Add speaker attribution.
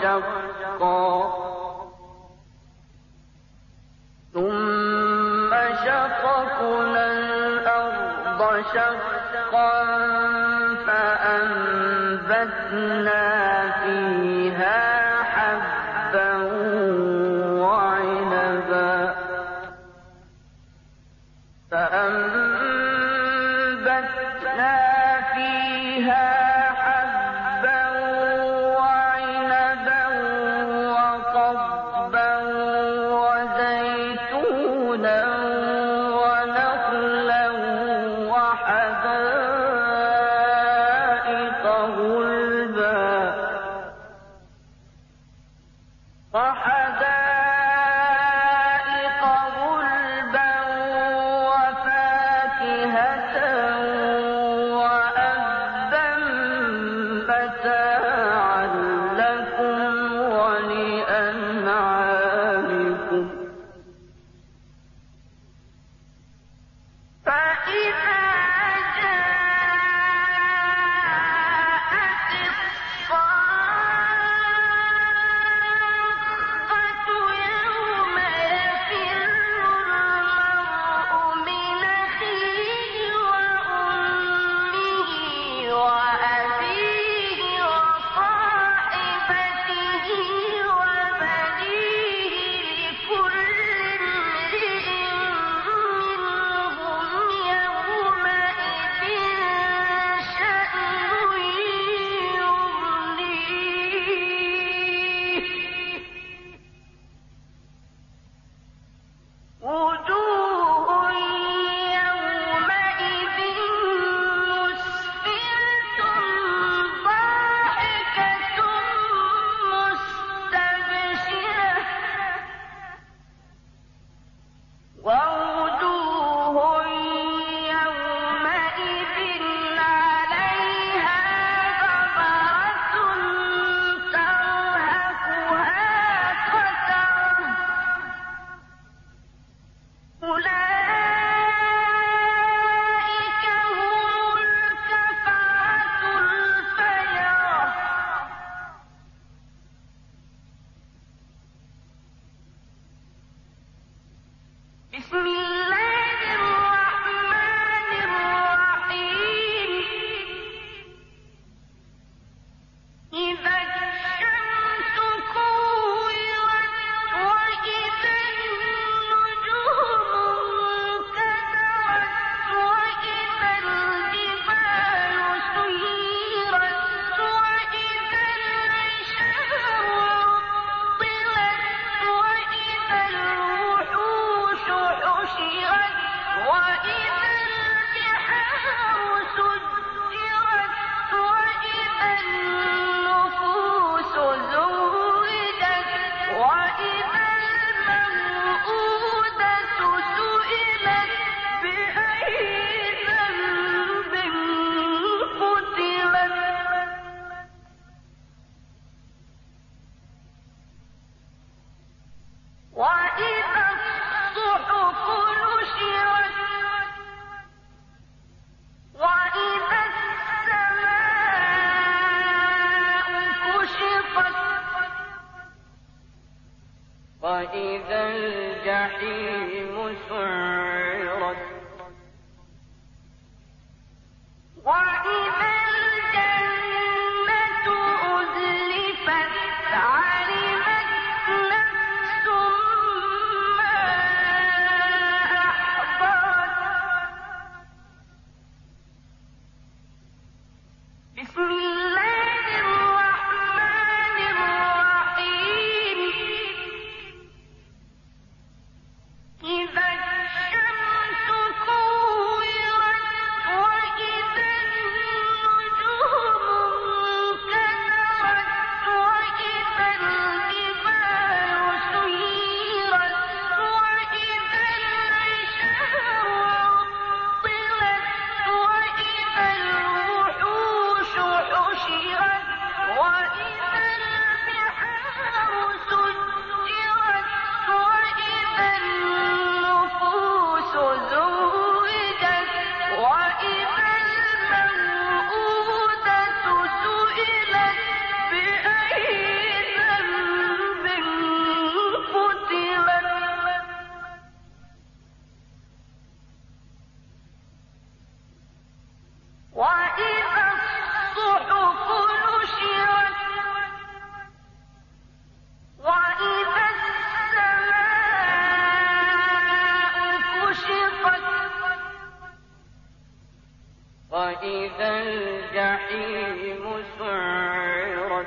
Speaker 1: شقا ثم شققنا الأرض شقا فأنبتنا فيها حبا وعنبا. فأنبتنا خلقه وإذا الجحيم سعر وإذا الجحيم سعرت